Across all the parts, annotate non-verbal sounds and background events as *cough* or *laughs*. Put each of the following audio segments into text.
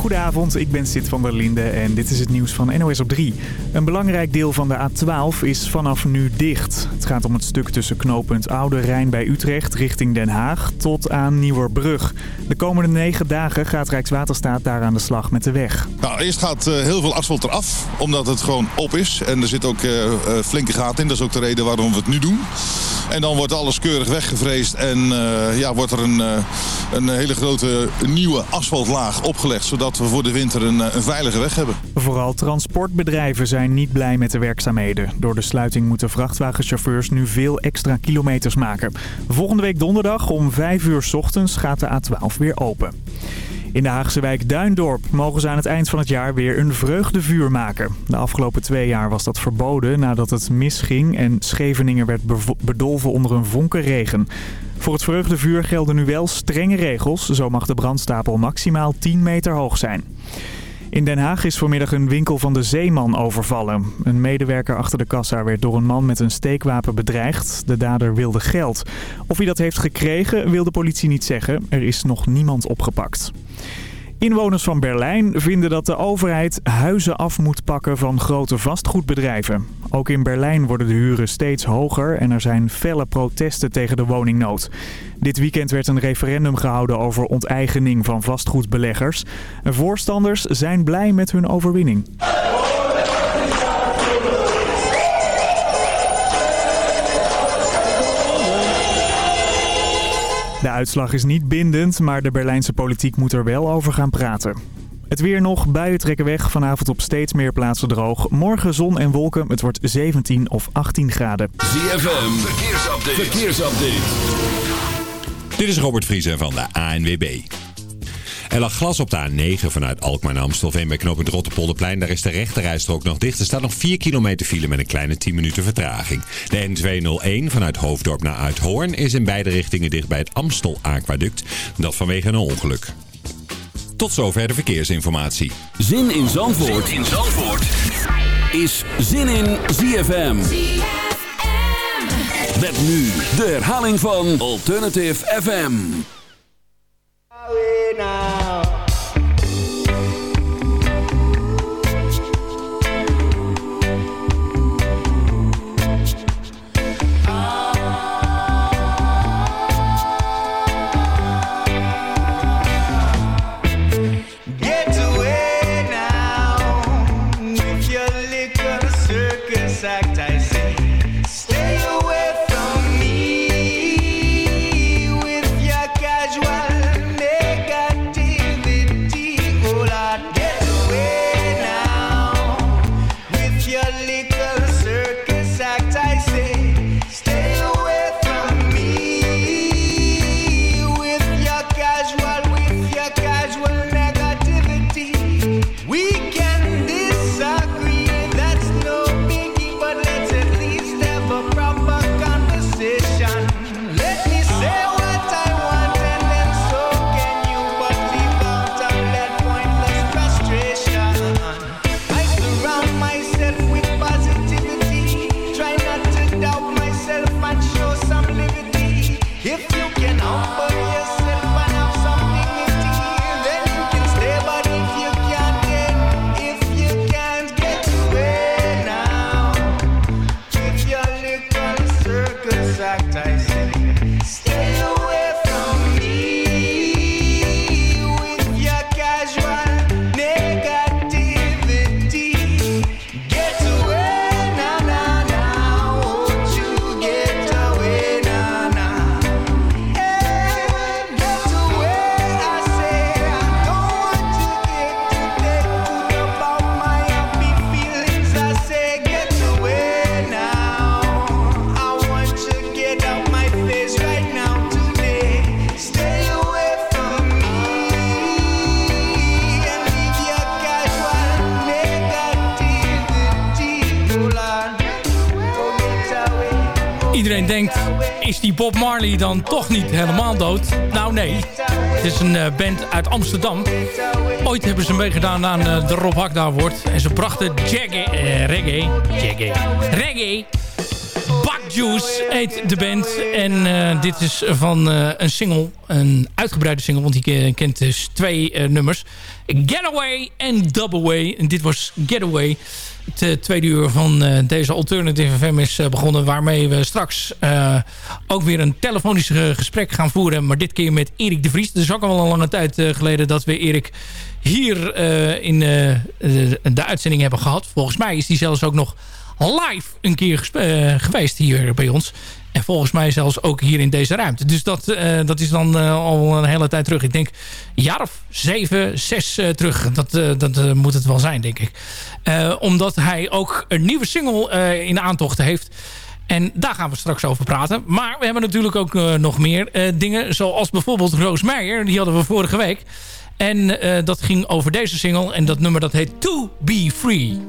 Goedenavond, ik ben Sid van der Linde en dit is het nieuws van NOS op 3. Een belangrijk deel van de A12 is vanaf nu dicht. Het gaat om het stuk tussen knooppunt Oude Rijn bij Utrecht richting Den Haag tot aan Nieuwerbrug. De komende negen dagen gaat Rijkswaterstaat daar aan de slag met de weg. Nou, eerst gaat uh, heel veel asfalt eraf, omdat het gewoon op is. En er zit ook uh, uh, flinke gaten in, dat is ook de reden waarom we het nu doen. En dan wordt alles keurig weggevreesd en ja, wordt er een, een hele grote nieuwe asfaltlaag opgelegd. Zodat we voor de winter een, een veilige weg hebben. Vooral transportbedrijven zijn niet blij met de werkzaamheden. Door de sluiting moeten vrachtwagenchauffeurs nu veel extra kilometers maken. Volgende week donderdag om 5 uur ochtends gaat de A12 weer open. In de Haagse wijk Duindorp mogen ze aan het eind van het jaar weer een vreugdevuur maken. De afgelopen twee jaar was dat verboden nadat het misging en Scheveningen werd bedolven onder een vonkenregen. Voor het vreugdevuur gelden nu wel strenge regels. Zo mag de brandstapel maximaal 10 meter hoog zijn. In Den Haag is vanmiddag een winkel van de Zeeman overvallen. Een medewerker achter de kassa werd door een man met een steekwapen bedreigd. De dader wilde geld. Of hij dat heeft gekregen wil de politie niet zeggen. Er is nog niemand opgepakt. Inwoners van Berlijn vinden dat de overheid huizen af moet pakken van grote vastgoedbedrijven. Ook in Berlijn worden de huren steeds hoger en er zijn felle protesten tegen de woningnood. Dit weekend werd een referendum gehouden over onteigening van vastgoedbeleggers. Voorstanders zijn blij met hun overwinning. De uitslag is niet bindend, maar de Berlijnse politiek moet er wel over gaan praten. Het weer nog, buien trekken weg. Vanavond op steeds meer plaatsen droog. Morgen zon en wolken. Het wordt 17 of 18 graden. ZFM, verkeersupdate. verkeersupdate. Dit is Robert Vriezen van de ANWB. Er lag glas op de A9 vanuit Alkmaar naar Amstelveen bij knooppunt Rotterpolderplein. Daar is de rechterrijstrook nog dicht. Er staat nog 4 kilometer file met een kleine 10 minuten vertraging. De N201 vanuit Hoofddorp naar Uithoorn is in beide richtingen dicht bij het Amstel Aquaduct. Dat vanwege een ongeluk. Tot zover de verkeersinformatie. Zin in Zandvoort, zin in Zandvoort. is Zin in ZFM. Met nu de herhaling van Alternative FM. Bob Marley dan toch niet helemaal dood? Nou nee, het is een uh, band uit Amsterdam. Ooit hebben ze meegedaan aan uh, de Rob Hakda wordt. En ze brachten jaggy, uh, reggae, jaggy, reggae, Juice heet de band. En uh, dit is van uh, een single, een uitgebreide single, want die kent dus twee nummers. Getaway en Double En dit was Getaway. Het tweede uur van deze Alternative FM is begonnen... waarmee we straks ook weer een telefonisch gesprek gaan voeren. Maar dit keer met Erik de Vries. Het is ook al een lange tijd geleden dat we Erik hier in de uitzending hebben gehad. Volgens mij is die zelfs ook nog live een keer uh, geweest hier bij ons. En volgens mij zelfs ook hier in deze ruimte. Dus dat, uh, dat is dan uh, al een hele tijd terug. Ik denk een jaar of zeven, zes terug. Dat, dat moet het wel zijn, denk ik. omdat hij ook een nieuwe single in aantocht heeft. En daar gaan we straks over praten. Maar we hebben natuurlijk ook nog meer dingen. Zoals bijvoorbeeld Roos Meijer. Die hadden we vorige week. En dat ging over deze single. En dat nummer dat heet To Be Free.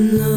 No.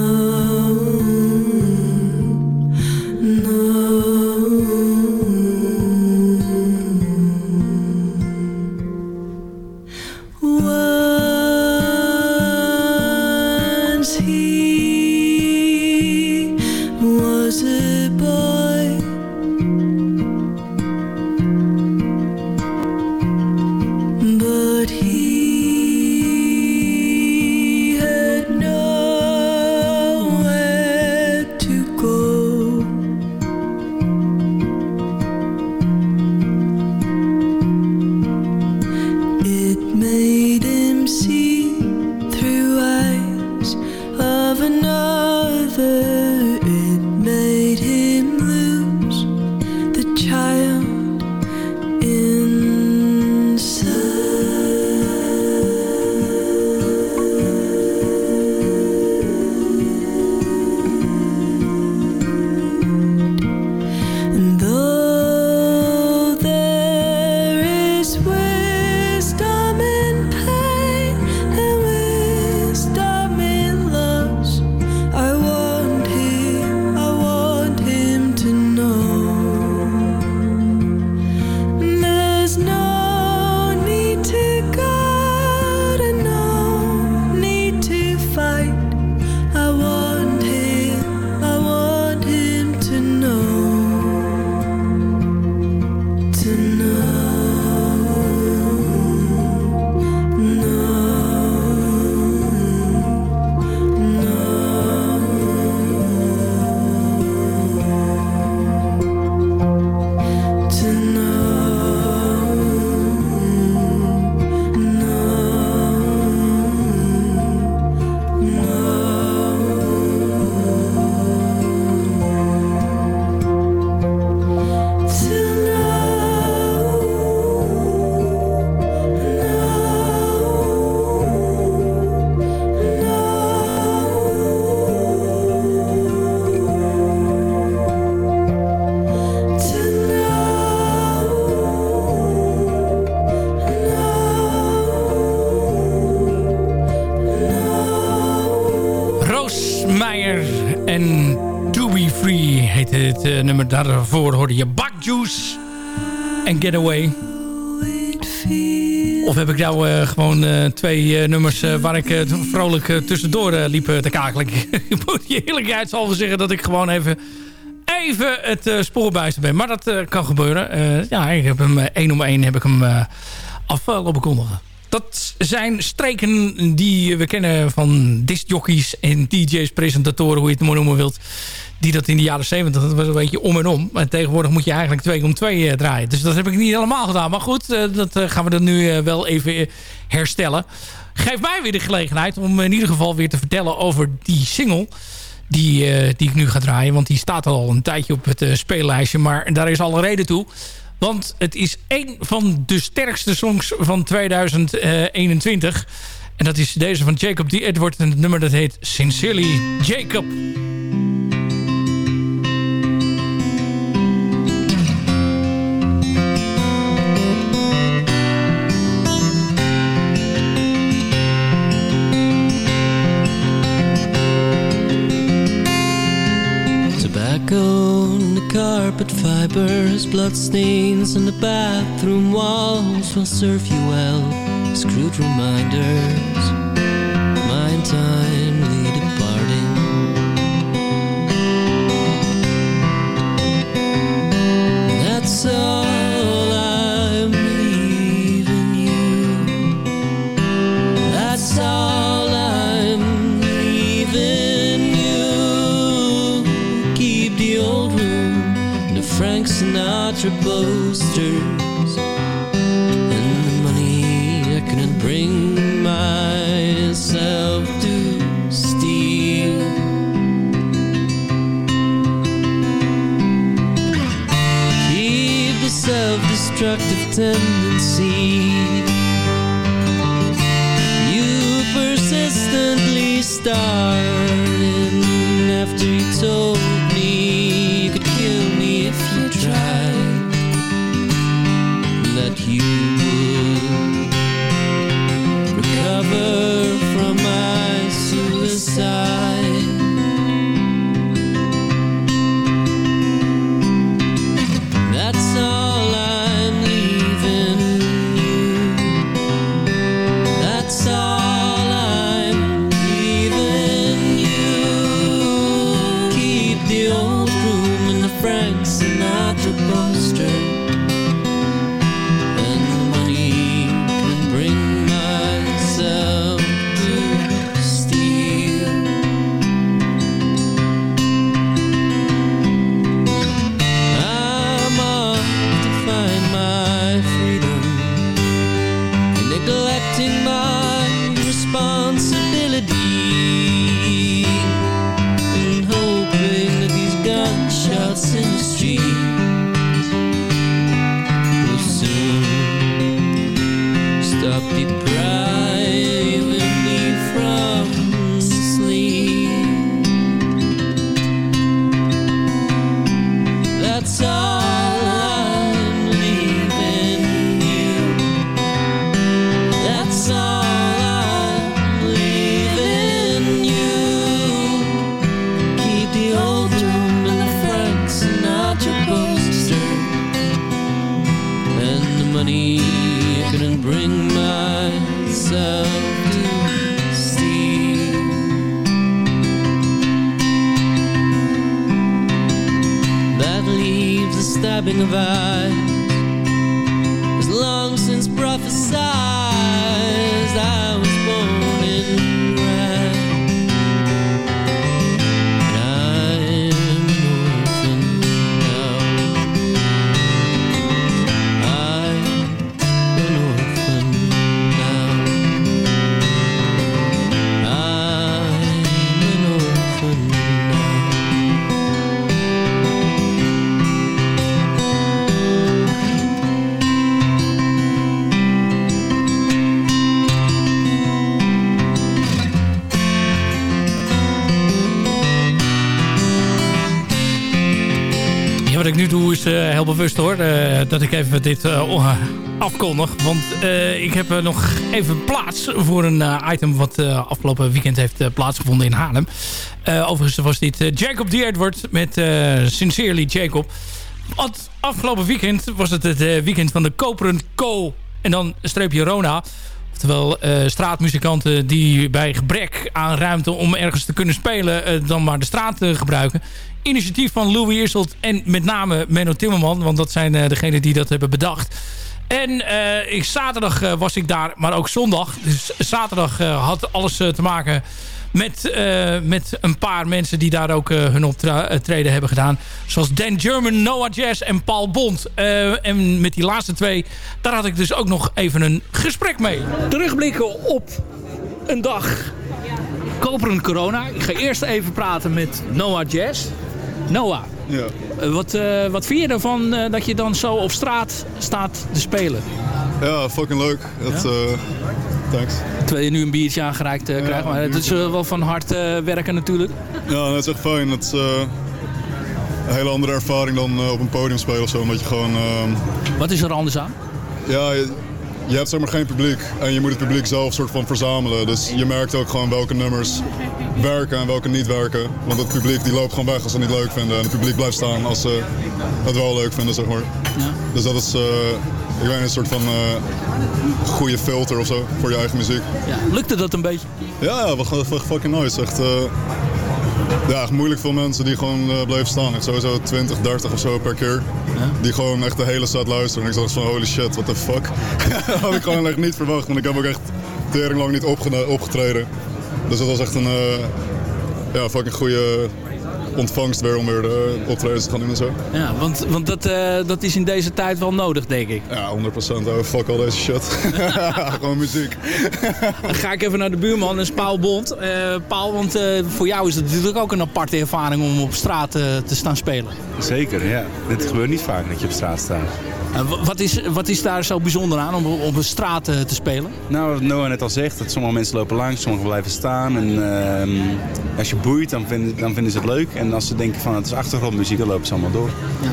Daarvoor hoorde je Bakjuice en Getaway. Of heb ik nou uh, gewoon uh, twee nummers waar ik vrolijk tussendoor liep te kakelen? *laughs* ik moet je eerlijkheid zal zeggen dat ik gewoon even, even het spoorbuizen ben. Maar dat kan gebeuren. ja, ik heb hem één om één heb ik hem afgelopen kondigen. Dat zijn streken die we kennen van discjockeys en DJ's, presentatoren, hoe je het maar noemen wilt. Die dat in de jaren 70, dat was een beetje om en om. Maar tegenwoordig moet je eigenlijk twee om twee uh, draaien. Dus dat heb ik niet helemaal gedaan. Maar goed, uh, dat uh, gaan we dan nu wel even herstellen. Geef mij weer de gelegenheid om in ieder geval weer te vertellen over die single die, die ik nu ga draaien. Want die staat al een tijdje op het speellijstje. Maar daar is alle reden toe. Want het is een van de sterkste songs van 2021. En dat is deze van Jacob D. Edward. En het nummer dat heet Sincerely Jacob. Carpet fibers, bloodstains on the bathroom walls. Will serve you well. Crude reminders. Mind timely Sinatra posters, and the money I couldn't bring myself to steal. Keep the self-destructive tendency even dit eh, on- afkondig. Want uh, ik heb uh, nog even plaats voor een uh, item wat afgelopen weekend heeft plaatsgevonden in Haarlem. overigens was dit Jacob D. Edward met Sincerely Jacob. Want afgelopen weekend was het het weekend van de Koperen Co. En dan streepje Rona. Oftewel straatmuzikanten die bij gebrek aan ruimte om ergens te kunnen spelen... dan maar de straat gebruiken initiatief van Louis Eerselt en met name Menno Timmerman. Want dat zijn degenen die dat hebben bedacht. En ik, zaterdag was ik daar, maar ook zondag. Dus zaterdag had alles te maken met, met een paar mensen die daar ook hun optreden hebben gedaan. Zoals Dan German, Noah Jazz en Paul Bond. en met die laatste twee, daar had ik dus ook nog even een gesprek mee. Terugblikken op een dag koperen corona. Ik ga eerst even praten met Noah Jazz. Noah, ja. Eh, wat, uh, wat vind je ervan uh, dat je dan zo op straat staat te spelen? Ja, fucking leuk. Dat, ja? thanks. Terwijl je nu een biertje aangereikt ja, krijgt. Maar het is wel van hard werken natuurlijk. Ja, dat is echt fijn. Dat is een hele andere ervaring dan op een podium spelen of zo. Omdat je gewoon... Wat is er anders aan? Ja, je hebt zeg maar geen publiek en je moet het publiek zelf soort van verzamelen. Dus je merkt ook gewoon welke nummers werken en welke niet werken. Want het publiek die loopt gewoon weg als ze het niet leuk vinden. En het publiek blijft staan als ze het wel leuk vinden, zeg maar. Ja. Dus dat is, uh, ik weet een soort van uh, goede filter of zo voor je eigen muziek. Ja, lukte dat een beetje? Ja, wat fucking nice. Echt, uh, ja, moeilijk veel mensen die gewoon uh, bleven staan. Sowieso 20, 30 of zo per keer. Ja? Die gewoon echt de hele set luisteren. En ik dacht van holy shit, what the fuck. dat *laughs* had ik gewoon echt niet verwacht. Want ik heb ook echt tering lang niet opgetreden. Dus dat was echt een uh, ja, fucking goede ontvangst weer om weer de optredens te gaan doen en zo. Ja, want, want dat, uh, dat is in deze tijd wel nodig, denk ik. Ja, 100%. Oh, fuck al deze shit. *laughs* Gewoon muziek. Dan ga ik even naar de buurman, dat is Paul Bond. Uh, Paul, want uh, voor jou is het natuurlijk ook een aparte ervaring om op straat te staan spelen. Zeker, ja. Het gebeurt niet vaak dat je op straat staat. Wat, is, wat is daar zo bijzonder aan om op een straat te spelen? Nou, wat Noah net al zegt, dat sommige mensen lopen langs, sommigen blijven staan. En ehm, als je boeit, dan vinden, dan vinden ze het leuk. En als ze denken van het is achtergrondmuziek, dan lopen ze allemaal door. Ja.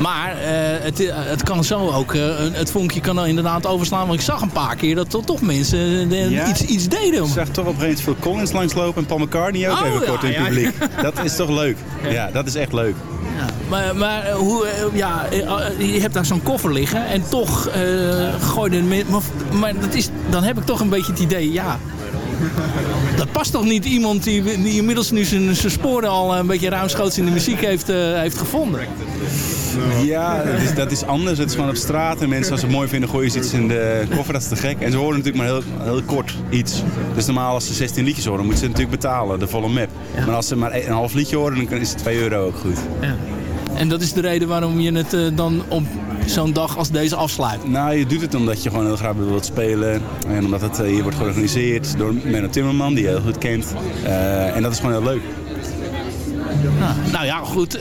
Maar uh, het, het kan zo ook, uh, het vonkje kan er inderdaad overslaan. Want ik zag een paar keer dat er toch mensen iets, iets deden. Ik zag toch op een gegeven moment Phil Collins langslopen en Paul McCartney ook oh, even ja, kort in het publiek. Dat is toch leuk? Ja, dat is echt leuk. Maar, maar hoe, ja, je hebt daar zo'n koffer liggen en toch gooi je maar, maar dat is, dan heb ik toch een beetje het idee, ja, dat past toch niet iemand die, die inmiddels nu zijn, zijn sporen al een beetje ruimschoots in de muziek heeft, uh, heeft gevonden? Ja, dat is, dat is, anders. Het is gewoon op straat en mensen als ze het mooi vinden gooien ze iets in de koffer. Dat is te gek. En ze horen natuurlijk maar heel, heel kort iets. Dus normaal als ze 16 liedjes horen moeten ze natuurlijk betalen, de volle map. Maar als ze maar een half liedje horen dan is het 2 euro ook goed. Ja. En dat is de reden waarom je het uh, dan op zo'n dag als deze afsluit? Nou, je doet het omdat je gewoon heel graag wilt spelen. En omdat het hier wordt georganiseerd door Menno Timmerman, die je heel goed kent. Uh, en dat is gewoon heel leuk. Nou, nou ja, goed.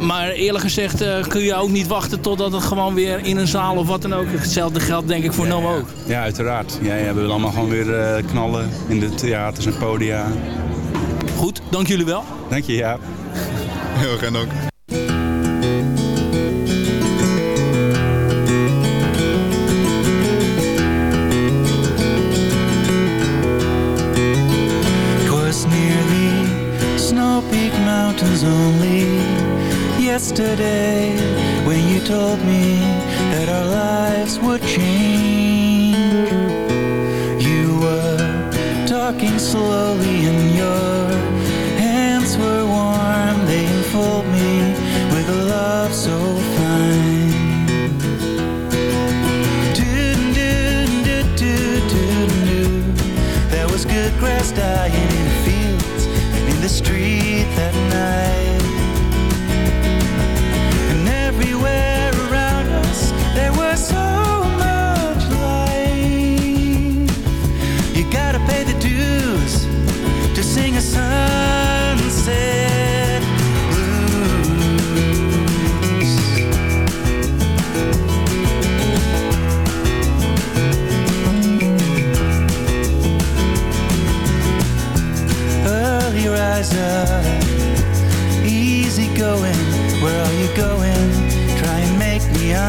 Maar eerlijk gezegd uh, kun je ook niet wachten totdat het gewoon weer in een zaal of wat dan ook. Hetzelfde geldt denk ik voor ja, ook. Ja, uiteraard. Ja, ja, we willen allemaal gewoon weer knallen in de theaters en podia. Goed, dank jullie wel. Dank je, ja. Heel graag dank. Yesterday when you told me that our lives would change. You were talking slowly and your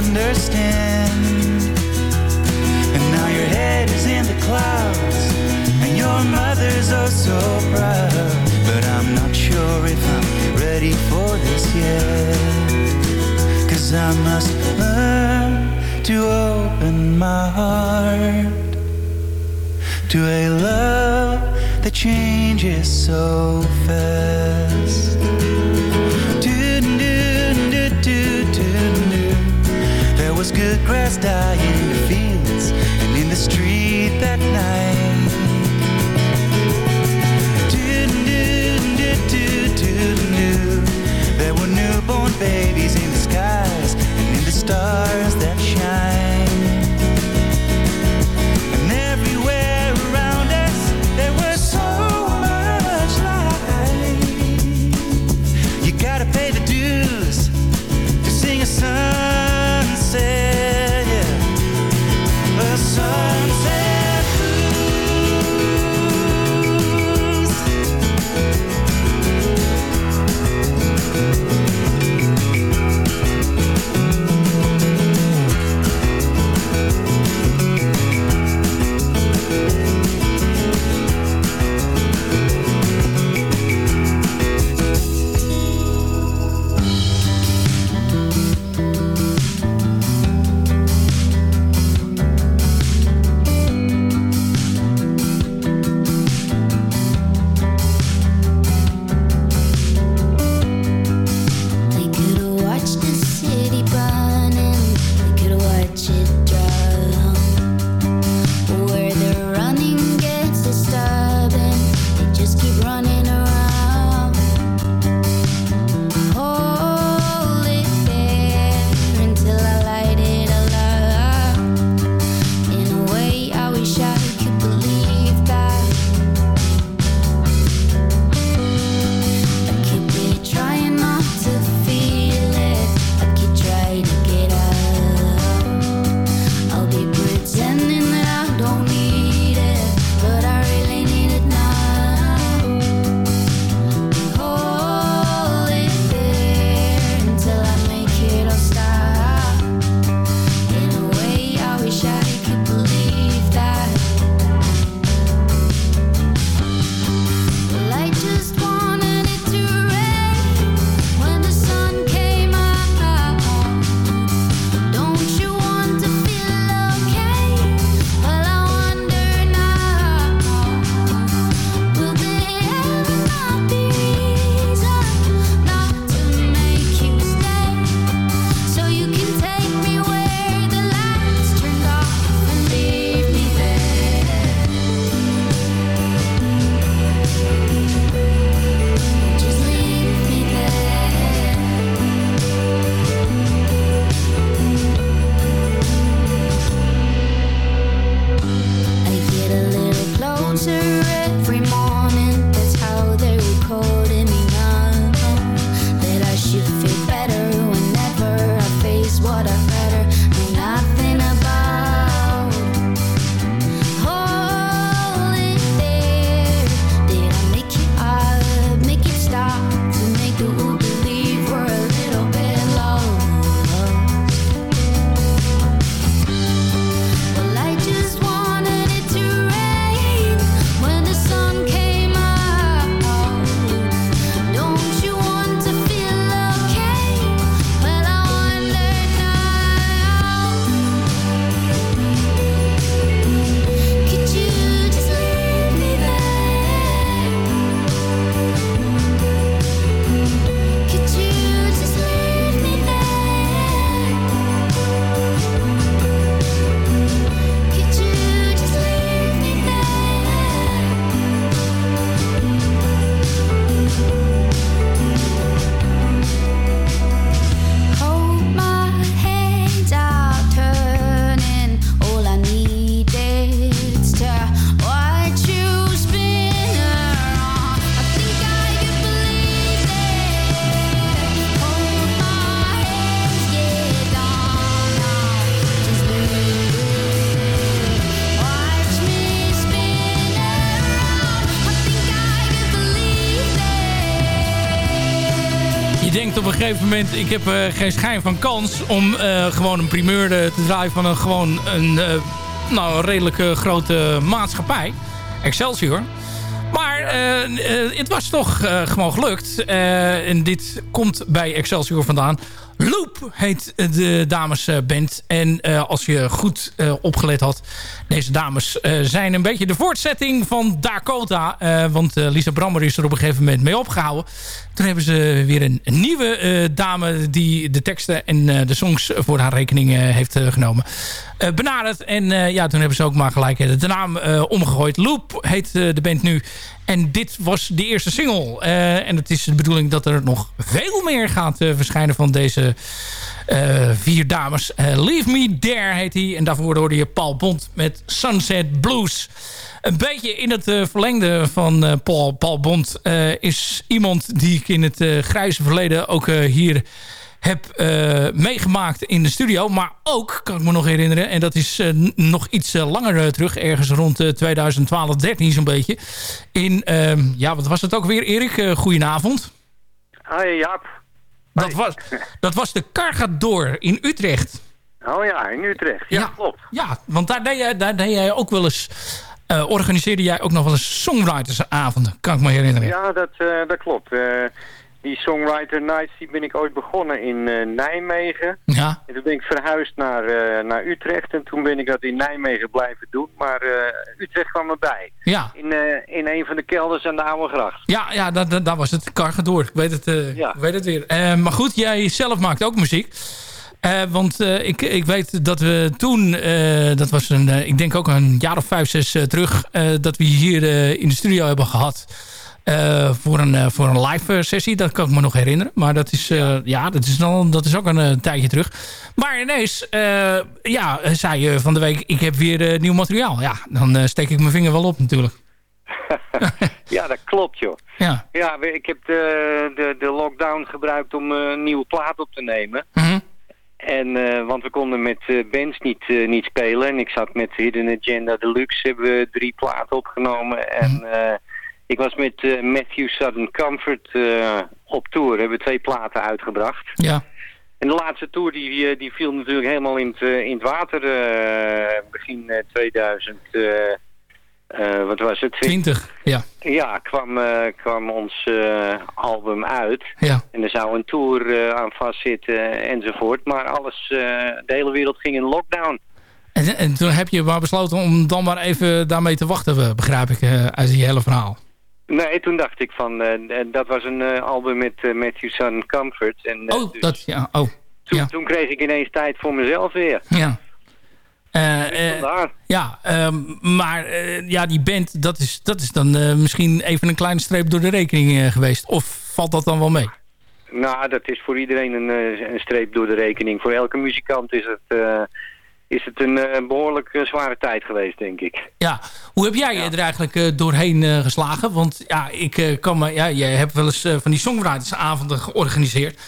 understand. And now your head is in the clouds And your mother's oh so proud. But I'm not sure if I'm ready for this yet. Cause I must learn to open my heart To a love that changes so fast. last I gegeven moment... ik heb eh, geen schijn van kans om eh, gewoon een primeur eh, te draaien... van een, gewoon een, nou, redelijke grote maatschappij. Excelsior. Maar het was toch gewoon gelukt. en dit komt bij Excelsior vandaan. Loop heet de damesband. En eh, als je goed eh, opgelet had... deze dames eh, zijn een beetje de voortzetting van Dakota. Eh, want eh, Lisa Brammer is er op een gegeven moment mee opgehouden. Toen hebben ze weer een, nieuwe eh, dame... die de teksten en eh, de songs voor haar rekening eh, heeft eh, genomen. eh, benaderd. En eh, ja, toen hebben ze ook maar gelijk eh, de naam eh, omgegooid. Loop heet eh, de band nu. En dit was de eerste single. Eh, en het is de bedoeling dat er nog veel meer gaat eh, verschijnen van deze eh, vier dames. Leave Me There heet hij. En daarvoor hoorde je Paul Bond met Sunset Blues. Een beetje in het verlengde van Paul, Paul Bond is iemand die ik in het grijze verleden ook hier heb eh, meegemaakt in de studio. Maar ook, kan ik me nog herinneren... en dat is eh, nog iets eh, langer terug... ergens rond eh, 2012, 13 zo'n beetje... in, ehm, ja, wat was het ook weer, Erik? Goedenavond. Hi Jaap. Dat was, dat was de Cargador in Utrecht. Oh ja, in Utrecht. Ja, klopt. Ja, want daar deed jij, daar deed jij ook wel eens... organiseerde jij ook nog wel eens songwritersavonden, kan ik me herinneren. Ja, dat, dat klopt. Die Songwriter Nights die ben ik ooit begonnen in eh, Nijmegen. Ja. En toen ben ik verhuisd naar, eh, naar Utrecht. En toen ben ik dat in Nijmegen blijven doen. Maar eh, Utrecht kwam erbij. Ja. In, in een van de kelders aan de Oude Gracht. Ja, ja daar, daar, daar was het Cargador. Ik weet het, eh, ik weet het weer. Maar goed, jij zelf maakt ook muziek. Want ik, ik weet dat we toen, dat was een, ik denk ook een jaar of vijf, zes terug, dat we hier in de studio hebben gehad. Eh, voor, een, eh, voor een live eh, sessie, dat kan ik me nog herinneren. Maar dat is, ja, dat is, dan, dat is ook een tijdje terug. Maar ineens, ja, zei je van de week, ik heb weer nieuw materiaal. Ja, dan steek ik mijn vinger wel op natuurlijk. *laughs* Ja, dat klopt joh. Ja. Ja, ik heb de, de, de lockdown gebruikt om een nieuwe plaat op te nemen. Mhm. En, want we konden met eh, bands niet, niet spelen. En ik zat met Hidden Agenda Deluxe, hebben we drie platen opgenomen. En eh, ik was met eh, Matthew Sudden Comfort eh, op tour. Hebben we twee platen uitgebracht. Ja. En de laatste tour die, eh, die viel natuurlijk helemaal in het, in het water. begin eh, 2000, eh, eh, wat was het? 20, ja. Ja, kwam, kwam ons album uit. Ja. En er zou een tour aan vastzitten enzovoort. Maar alles, de hele wereld ging in lockdown. En, en toen heb je maar besloten om dan maar even daarmee te wachten, begrijp ik, uit die hele verhaal. Nee, toen dacht ik van, eh, eh, dat was een eh, album met Matthew Sun Comfort. En, Oh, dus dat, ja, oh. toen, ja. toen kreeg ik ineens tijd voor mezelf weer. Ja. Ja, ehm, maar ja, die band, dat is, dat is dan misschien even een kleine streep door de rekening geweest. Of valt dat dan wel mee? Nou, dat is voor iedereen een, een streep door de rekening. Voor elke muzikant is het, is het een eh, behoorlijk eh, zware tijd geweest, denk ik. Ja, hoe heb jij je er eigenlijk eh, doorheen geslagen? Want ja, ik kan me, ja, jij hebt wel eens van die songwritersavonden georganiseerd.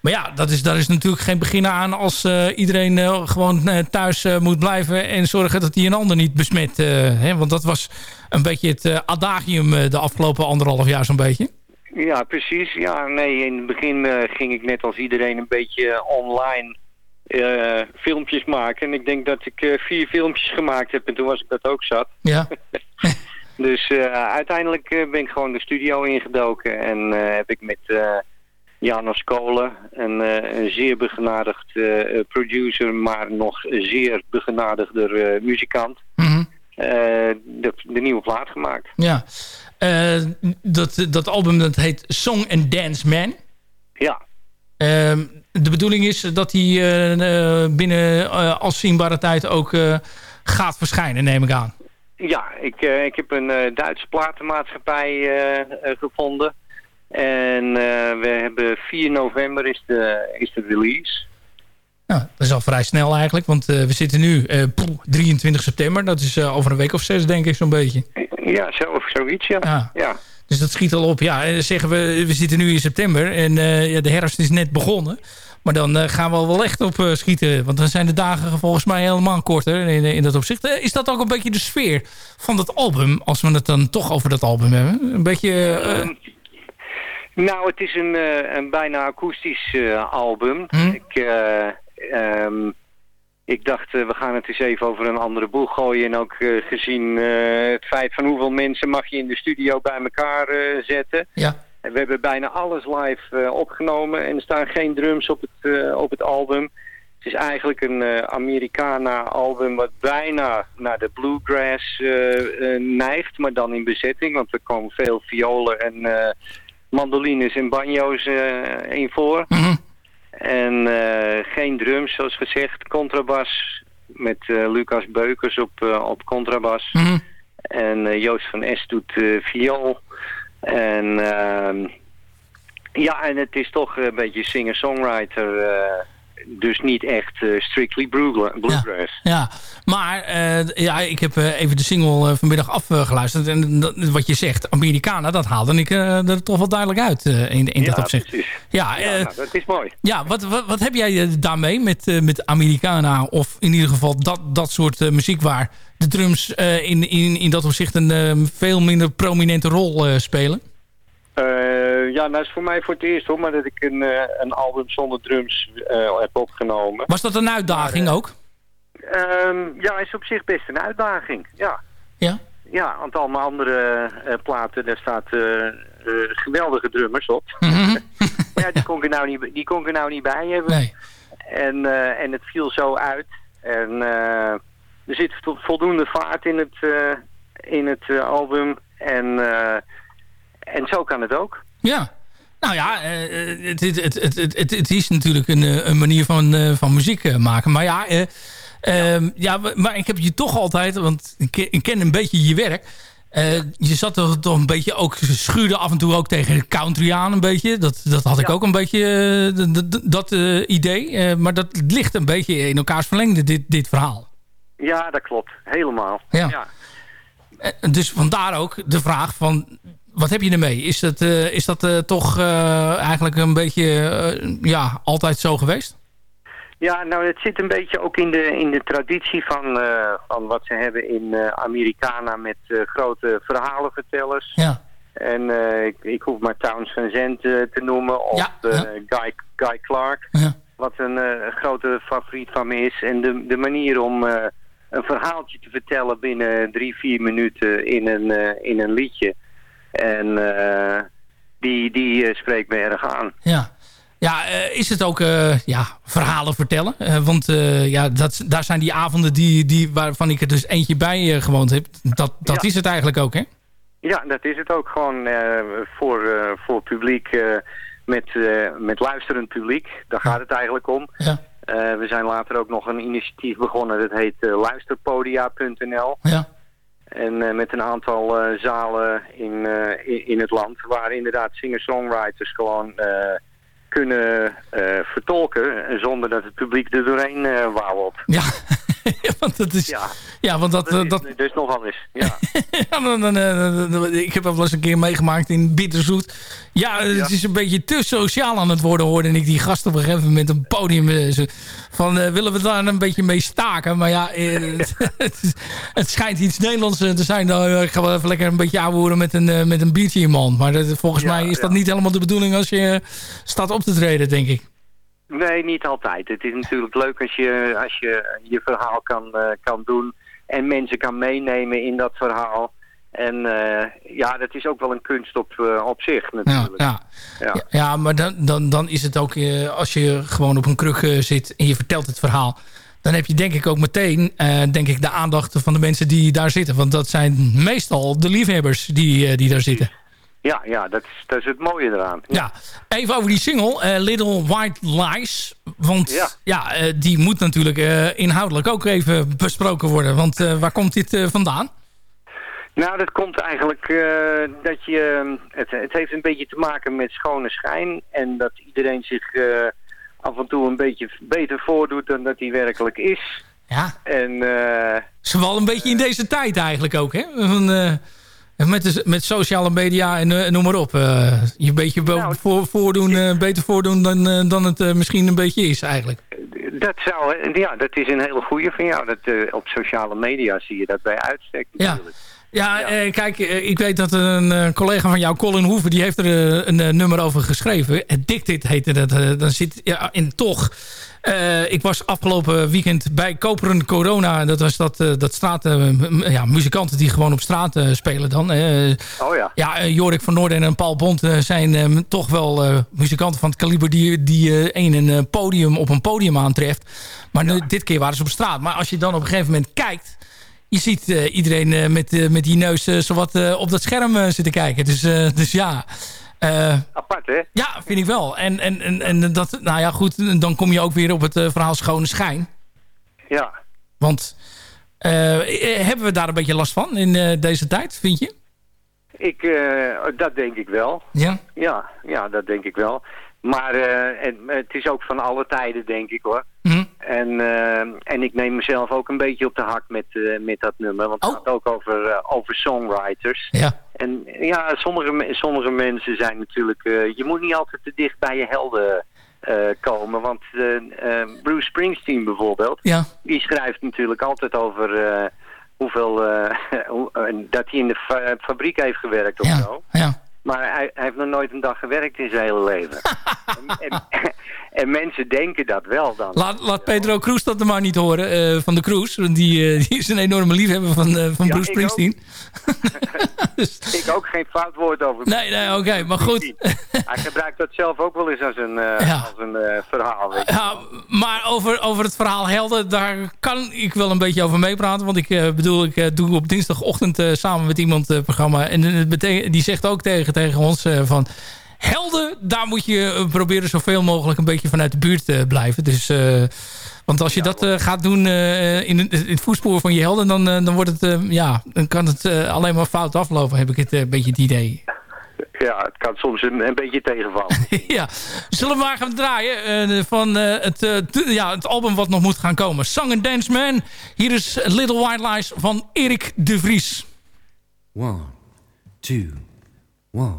Maar ja, dat is, daar is natuurlijk geen begin aan als iedereen gewoon thuis moet blijven en zorgen dat hij een ander niet besmet. hè? Want dat was een beetje het adagium de afgelopen anderhalf jaar zo'n beetje. Ja, precies. Ja, nee, in het begin ging ik net als iedereen een beetje online eh, filmpjes maken. En ik denk dat ik eh, vier filmpjes gemaakt heb en toen was ik dat ook zat. Ja. *laughs* Dus eh, uiteindelijk ben ik gewoon de studio ingedoken en heb ik met Janos Kolen, een, een zeer begenadigd producer, maar nog zeer begenadigder muzikant, Mhm. de, de nieuwe plaat gemaakt. Ja. Dat, dat album dat heet Song and Dance Man. Ja. Ehm, de bedoeling is dat hij eh, eh, binnen uh, afzienbare tijd ook uh, gaat verschijnen, neem ik aan. Ja, ik, uh, ik heb een uh, Duitse platenmaatschappij uh, gevonden. En we hebben 4 november is de, is de release. Nou, dat is al vrij snel eigenlijk, want we zitten nu poeh, 23 september. Dat is over een week of zes denk ik zo'n beetje. Ja, zo, zoiets ja. ja. ja. Dus dat schiet al op. Ja, zeggen we, we zitten nu in september en ja, de herfst is net begonnen. Maar dan uh, gaan we al wel echt op uh, schieten. Want dan zijn de dagen volgens mij helemaal korter in, in dat opzicht. Is dat ook een beetje de sfeer van dat album? Als we het dan toch over dat album hebben. Een beetje... Um, nou, het is een, een bijna akoestisch album. Hm? Ik, um, ik dacht, eh, we gaan het eens even over een andere boel gooien. En ook eh, gezien eh, het feit van hoeveel mensen mag je in de studio bij elkaar zetten. Ja. En we hebben bijna alles live opgenomen en er staan geen drums op het, op het album. Het is eigenlijk een Americana-album wat bijna naar de bluegrass neigt, maar dan in bezetting. Want er komen veel violen en mandolines en banjo's in voor. En eh, geen drums, zoals gezegd. Contrabas met eh, Lucas Beukers op, eh, op contrabas. En eh, Joost van Es doet viool. En ehm, ja, en het is toch een beetje singer-songwriter. Dus niet echt eh, strictly bluegrass. Ja, maar eh, ja, ik heb eh, even de single vanmiddag afgeluisterd. En dat- wat je zegt, Americana, dat haalde ik er toch wel duidelijk uit in, in dat Ja, opzicht. precies. Ja, Ja, nou, dat is mooi. ja wat, wat, wat heb jij daarmee met, met Americana? Of in ieder geval dat, dat soort muziek waar de drums in, in, in dat opzicht een veel minder prominente rol spelen? Eh, ja, dat is voor mij voor het eerst hoor, maar dat ik een, eh, een album zonder drums eh, heb opgenomen. Was dat een uitdaging ook? Ehm, ja, is op zich best een uitdaging, ja. Ja? Ja, want al mijn andere platen, daar staat geweldige drummers op. *laughs* *laughs* maar ja, die kon, ik er nou niet, die kon ik er nou niet bij hebben. Nee. En, en het viel zo uit. En er zit vo- voldoende vaart in het, in het album. En, eh, en zo kan het ook. Ja. Nou ja, eh, eh, het, het, het, het, is natuurlijk een, eh, een manier van, van muziek maken. Maar ja, eh, ehm, ja, maar- ik heb je toch altijd, want ik ken, ik ken een beetje je werk. Eh, je zat toch, toch een beetje ook, schuurde af en toe ook tegen de country aan een beetje. Dat, dat had ik ook een beetje, dat idee. Maar dat ligt een beetje in elkaars verlengde, dit, dit verhaal. Ja, dat klopt. Helemaal. Ja. Eh, Dus vandaar ook de vraag van... Wat heb je ermee? Is dat, eh, is dat eh, toch eh, eigenlijk een beetje ja, altijd zo geweest? Ja, nou het zit een beetje ook in de, in de traditie van, van wat ze hebben in Americana met grote verhalenvertellers. Ja. En ik, ik hoef maar Towns eh, te noemen of Ja, ja. Guy, Guy Clark. Ja. Wat een grote favoriet van me is. En de, de manier om een verhaaltje te vertellen binnen drie, vier minuten in een, in een liedje. En eh, die, die eh, spreekt me erg aan. Ja, ja eh, is het ook ja, verhalen vertellen? Want ja, dat, daar zijn die avonden die, die, waarvan ik er dus eentje bij gewoond heb. Dat, dat Ja. is het eigenlijk ook, hè? Ja, dat is het ook gewoon voor, voor publiek met, met luisterend publiek. Daar gaat het eigenlijk om. Ja. We zijn later ook nog een initiatief begonnen. Dat heet luisterpodia.nl. Ja. En eh, met een aantal eh, zalen in, eh, in, in het land waar inderdaad singer-songwriters gewoon kunnen vertolken zonder dat het publiek er doorheen wauw op. Ja. Ja, *laughs* want dat is... Ja, Ja, want dat, dat eh, is dat, dus. *laughs* Ja. Ja, dan, dan, eh, dan- ik heb dat wel eens een keer meegemaakt in Bitterzoet. Ja, het Ja. is een beetje te sociaal aan het worden, hoorde ik die gasten op een gegeven moment een podium. eh, Van, eh, willen we daar een beetje mee staken? Maar ja, eh, *laughs* het, het schijnt iets Nederlands eh, te zijn. Nou, eh, ik ga wel even lekker een beetje aanhoren met een, eh, met een biertje in hand. Maar dat, volgens mij is dat niet helemaal de bedoeling als je staat op te treden, denk ik. Nee, niet altijd. Het is natuurlijk leuk als je als je, je verhaal kan, eh, kan doen en mensen kan meenemen in dat verhaal. En eh, ja, dat is ook wel een kunst op, eh, op zich natuurlijk. ja. Ja. Ja, ja, maar dan, dan, dan is het ook, als je gewoon op een kruk zit en je vertelt het verhaal, dan heb je denk ik ook meteen denk ik de aandacht van de mensen die daar zitten. Want dat zijn meestal de liefhebbers die, die daar zitten. Ja, ja dat, is, dat is het mooie eraan. Ja, even over die single, eh, Little White Lies. Want ja, Ja. eh, die moet natuurlijk eh, inhoudelijk ook even besproken worden. Want waar komt dit vandaan? Nou, dat komt eigenlijk dat je... Het, het heeft een beetje te maken met schone schijn. En dat iedereen zich af en toe een beetje beter voordoet dan dat hij werkelijk is. Ja, En Zowel een beetje in deze tijd eigenlijk ook, hè? Van, met, de, met sociale media en eh, noem maar op. eh, je een beetje Nou, voor, voordoen, eh, beter voordoen dan, dan het misschien een beetje is eigenlijk. dat zou... Ja, dat is een hele goede van jou. Dat, op sociale media zie je dat bij uitstek Ja. natuurlijk. Ja, eh, kijk, ik weet dat een collega van jou, Colin Hoeven... die heeft er een nummer over geschreven. Addicted heette dat. dan zit ja, in toch... eh, ik was afgelopen weekend bij Koperen Corona. Dat was dat, eh, dat straat... eh, ja, muzikanten die gewoon op straat spelen dan. Oh ja. Ja, Jorik van Noorden en Paul Bond zijn toch wel muzikanten van het kaliber... die, die een, een podium op een podium aantreft. Maar nu, dit keer waren ze op straat. Maar als je dan op een gegeven moment kijkt... je ziet iedereen met, met die neus zowat op dat scherm zitten kijken. Dus, dus ja... Eh, Apart, hè? ja, vind ik wel. En, en, en, en dat, nou ja, goed, dan kom je ook weer op het eh, verhaal schone schijn. Ja. Want eh, hebben we daar een beetje last van in deze tijd, vind je? Ik, dat denk ik wel. Ja? Ja, ja, dat denk ik wel. Maar eh, en, het is ook van alle tijden, denk ik hoor. Mhm. En, eh, en ik neem mezelf ook een beetje op de hak met, eh, met dat nummer. Want het gaat ook over, eh, over songwriters. Ja. En ja, sommige, sommige mensen zijn natuurlijk... eh, je moet niet altijd te dicht bij je helden eh, komen. Want eh, eh, Bruce Springsteen bijvoorbeeld... Ja. die schrijft natuurlijk altijd over... eh, hoeveel... eh, *laughs* hoe- eh, dat hij in de fa- fabriek heeft gewerkt of zo. Ja. Maar hij, hij heeft nog nooit een dag gewerkt in zijn hele leven. *laughs* en, en, en mensen denken dat wel dan. Laat, laat Pedro Cruz dat er maar niet horen eh, van de Cruz. Want die, eh, die is een enorme liefhebber van, eh, van Ja, Bruce ik Springsteen. *laughs* *laughs* Ik ook geen fout woord over. Nee, nee, oké, maar goed. *laughs* Hij gebruikt dat zelf ook wel eens als een, Ja. als een verhaal. Ja, maar over, over het verhaal Helden, daar kan ik wel een beetje over meepraten. Want ik bedoel, ik doe op dinsdagochtend samen met iemand het programma. En die zegt ook tegen, tegen ons van... Helden, daar moet je eh, proberen zoveel mogelijk een beetje vanuit de buurt te blijven. Dus, eh, want als je dat eh, gaat doen eh, in, het- in het voetspoor van je helden... dan, eh, dan, wordt het, eh, ja, dan kan het eh, alleen maar fout aflopen, heb ik het eh, een beetje het idee. Ja, het kan soms een, een beetje tegenvallen. *laughs* ja. Zullen we maar gaan draaien eh, van eh, het, eh, ja, het album wat nog moet gaan komen. Song and Dance Man. Hier is Little White Lies van Erik de Vries. One, two, one,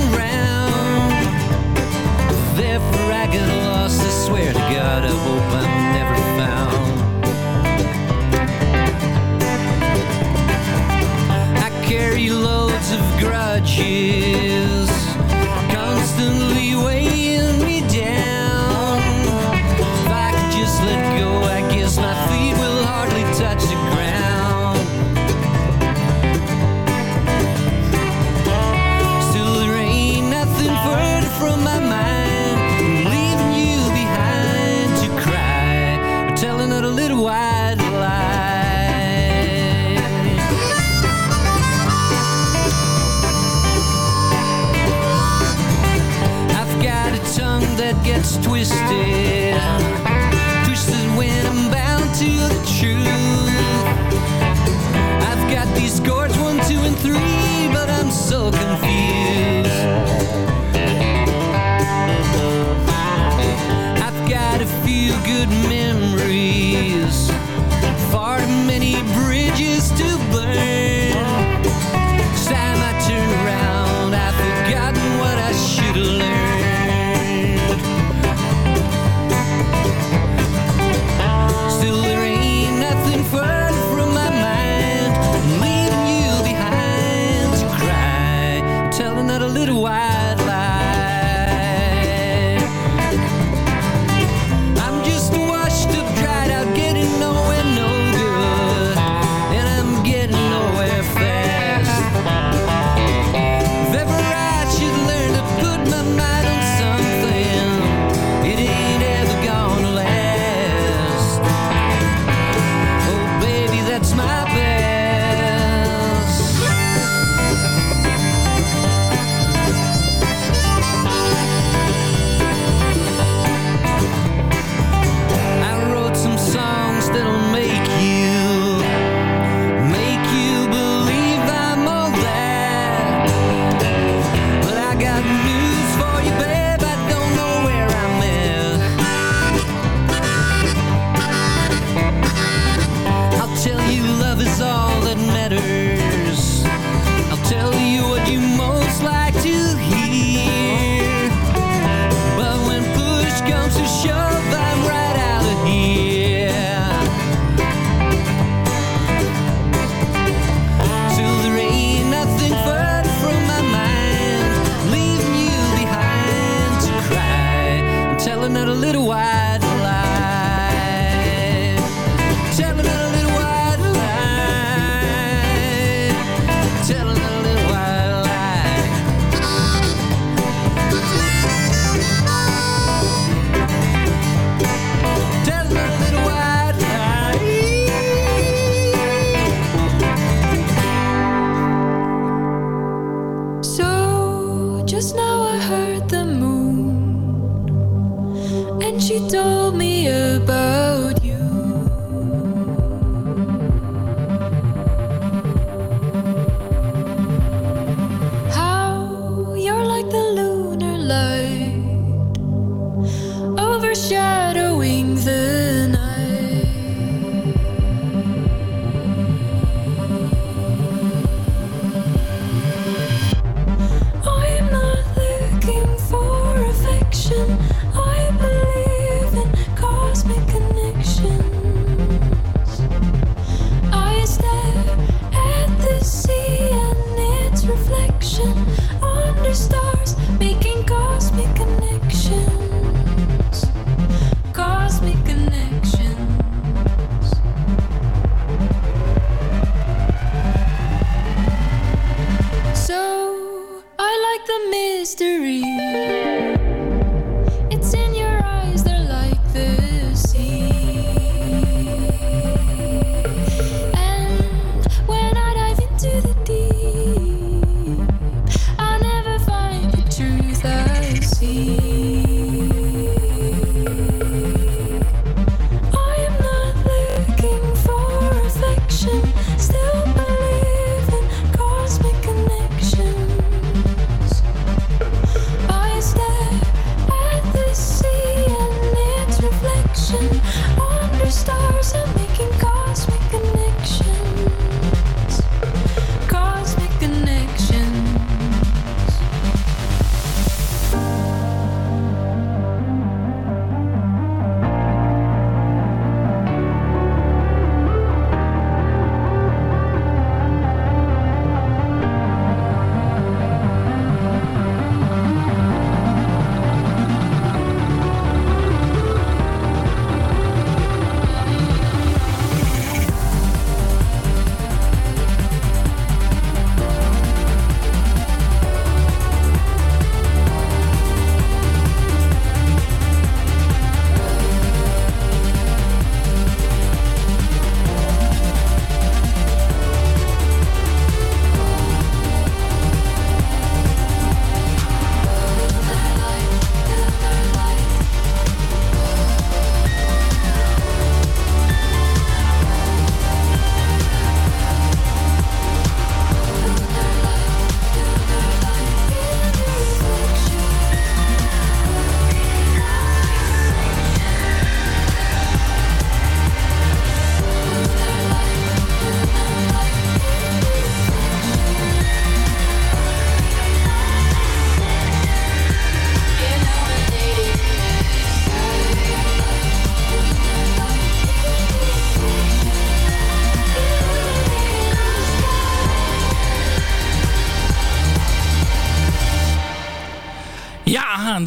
of grudges, constantly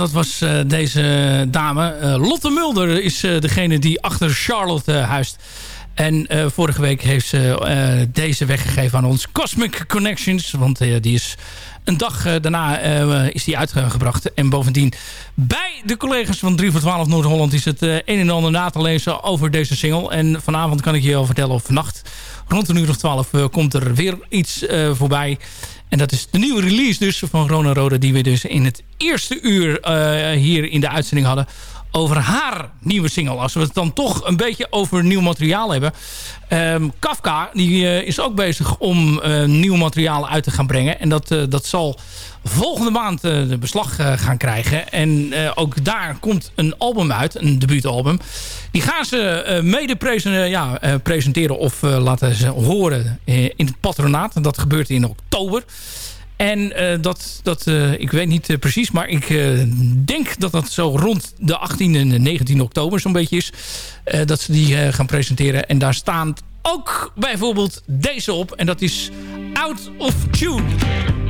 dat was eh, deze dame. Eh, Lotte Mulder is eh, degene die achter Charlotte huist. En vorige week heeft ze deze weggegeven aan ons. Cosmic Connections. Want die is een dag eh, daarna eh, is die uitgebracht. En bovendien bij de collega's van 3 voor 12 Noord-Holland... is het eh, een en ander na te lezen over deze single. En vanavond kan ik je al vertellen, of vannacht... rond een uur of 12 eh, komt er weer iets voorbij... En dat is de nieuwe release dus van Rona Rode... die we dus in het eerste uur hier in de uitzending hadden... over haar nieuwe single. Als we het dan toch een beetje over nieuw materiaal hebben. Ehm, Kafka die, eh, is ook bezig om eh, nieuw materiaal uit te gaan brengen. En dat, eh, dat zal volgende maand de beslag gaan krijgen. En ook daar komt een album uit, een debuutalbum. Die gaan ze mede presen- ja, presenteren of laten ze horen in het patronaat. Dat gebeurt in oktober. En eh, dat, dat eh, ik weet niet eh, precies, maar ik denk dat dat zo rond de 18 en de 19 oktober zo'n beetje is. dat ze die gaan presenteren. En daar staan ook bijvoorbeeld deze op. En dat is Out of Tune.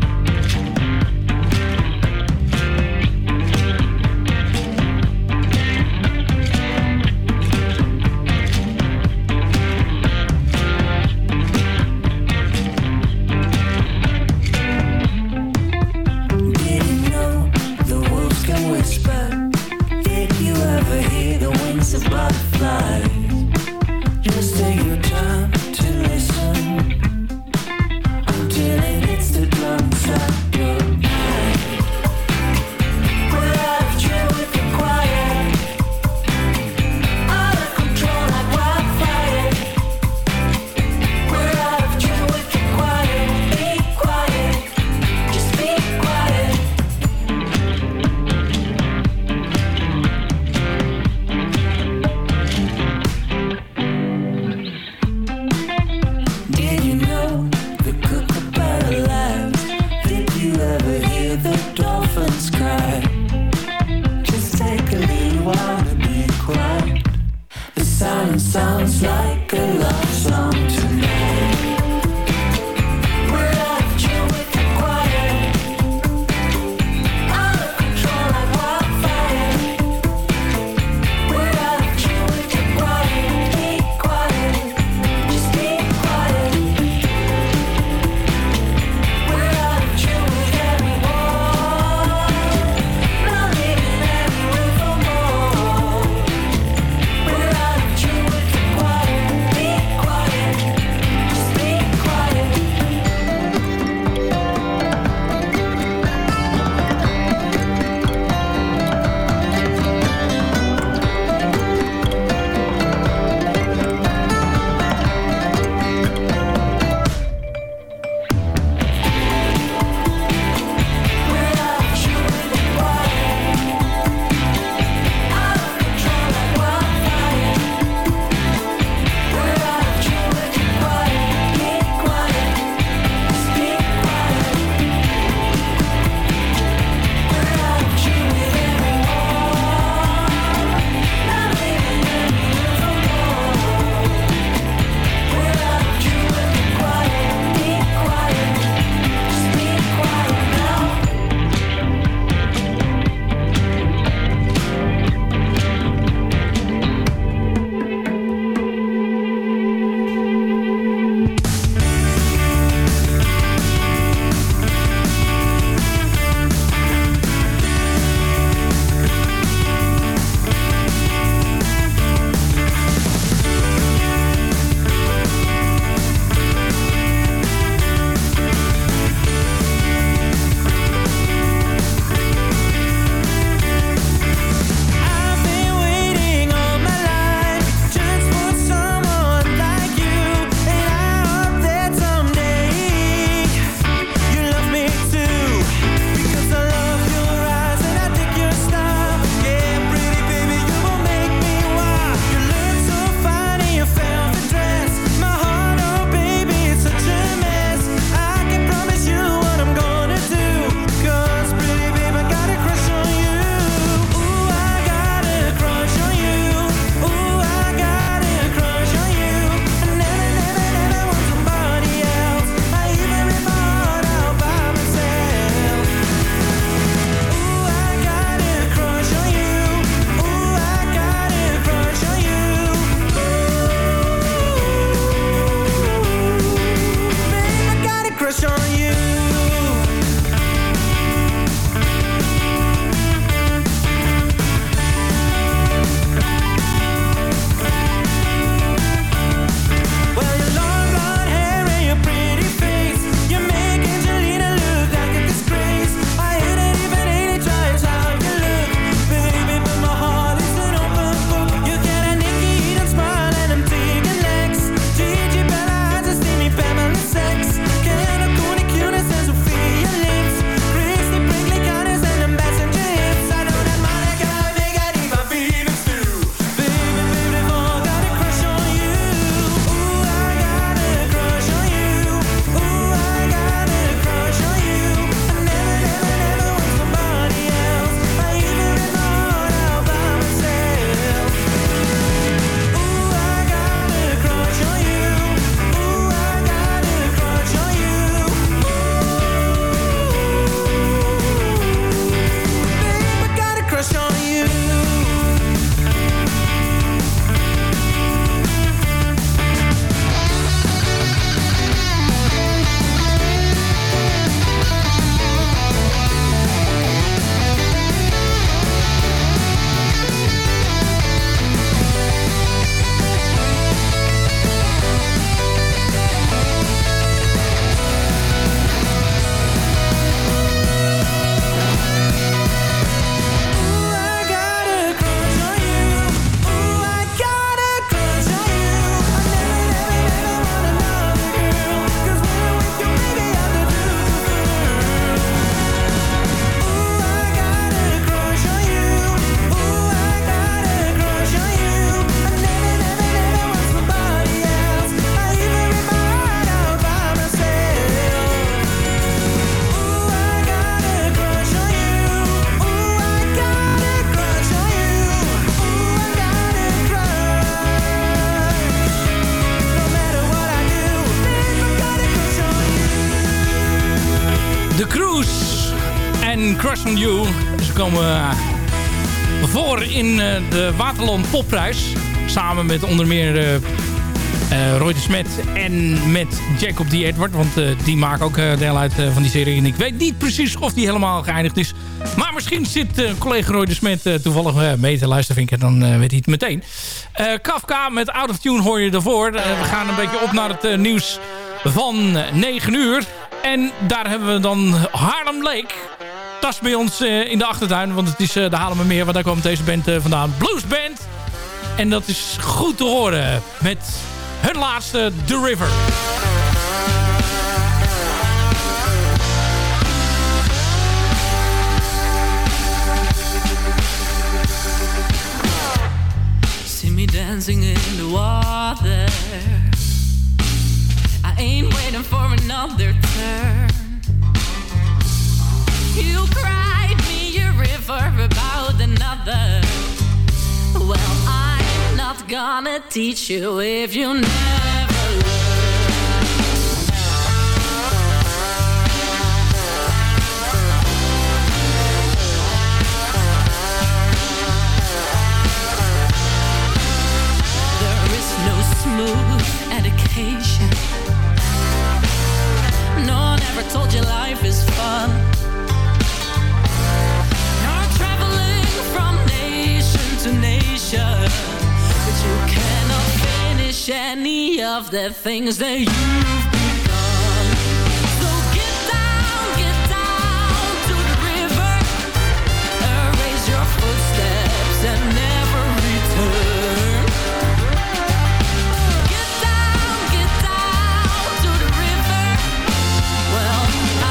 De Waterland Popprijs. Samen met onder meer eh, Roy de Smet en met Jacob D. Edward. Want eh, die maken ook deel uit van die serie. En ik weet niet precies of die helemaal geëindigd is. Maar misschien zit collega Roy de Smet toevallig mee te luisteren. Vind ik, dan weet hij het meteen. Kafka met Out of Tune hoor je. Eh, we gaan een beetje op naar het nieuws van 9 uur. En daar hebben we dan Harlem Lake. Is bij ons eh, in de achtertuin. Want het is eh, de Haarlemmermeer. Want daar kwam deze band eh, vandaan. Blues Band. En dat is goed te horen met hun laatste The River. See me dancing in the water. I ain't waiting for another turn. Gonna teach you if you never river. Erase your footsteps and never return. Get down, get down to the river. Well,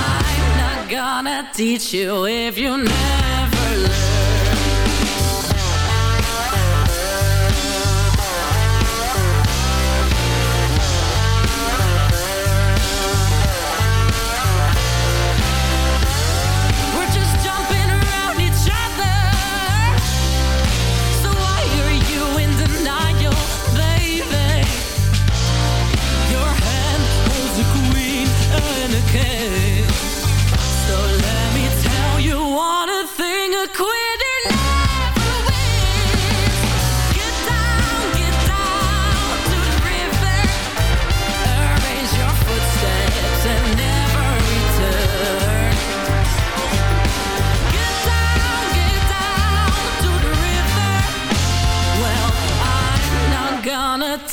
I'm not gonna teach you if you never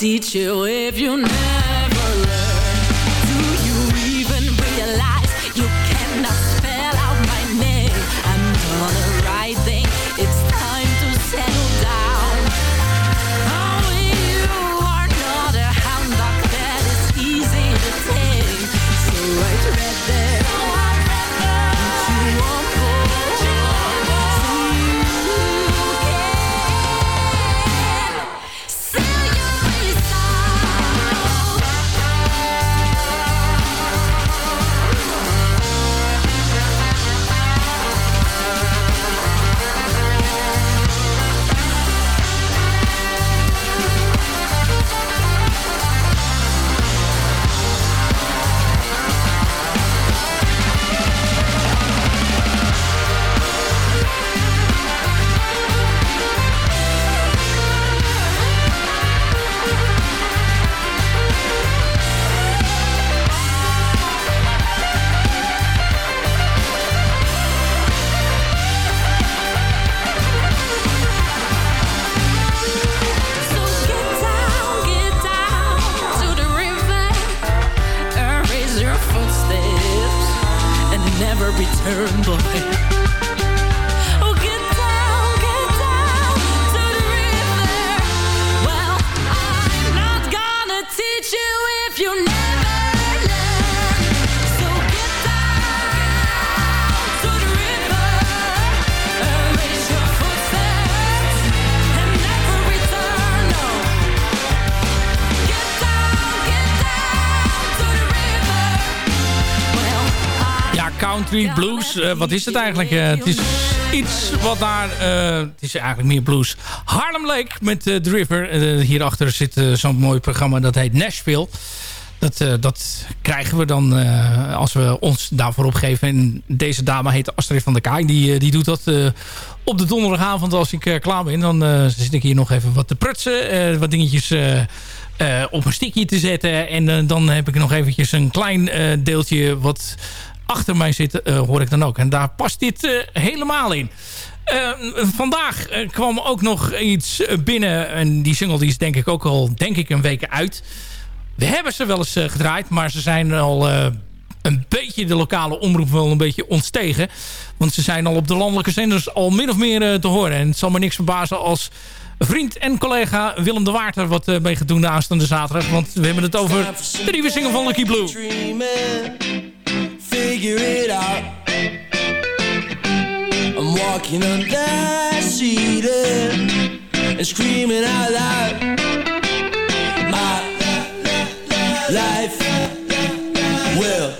teach you if you never country, blues. eh, wat is het eigenlijk? Eh, het is iets wat daar... eh, het is eigenlijk meer blues. Harlem Lake met The River. Hierachter zit zo'n mooi programma dat heet Nashville. Dat, dat krijgen we dan als we ons daarvoor opgeven. En deze dame heet Astrid van der Kaai. Die, die doet dat op de donderdagavond als ik klaar ben. Dan zit ik hier nog even wat te prutsen. wat dingetjes op een stickje te zetten. En dan heb ik nog eventjes een klein deeltje wat achter mij zit. eh, hoor ik dan ook. En daar past dit eh, helemaal in. Eh, vandaag kwam ook nog iets binnen. En die single die is denk ik ook al denk ik een week uit. We hebben ze wel eens gedraaid. Maar ze zijn al een beetje de lokale omroep wel een beetje ontstegen. Want ze zijn al op de landelijke zenders al min of meer te horen. En het zal me niks verbazen als vriend en collega Willem de Waard er wat mee gaat doen de aanstaande zaterdag. Want we hebben het over de nieuwe single van Lucky Blue. Figure it out. I'm walking on that ceiling and screaming out loud. My life will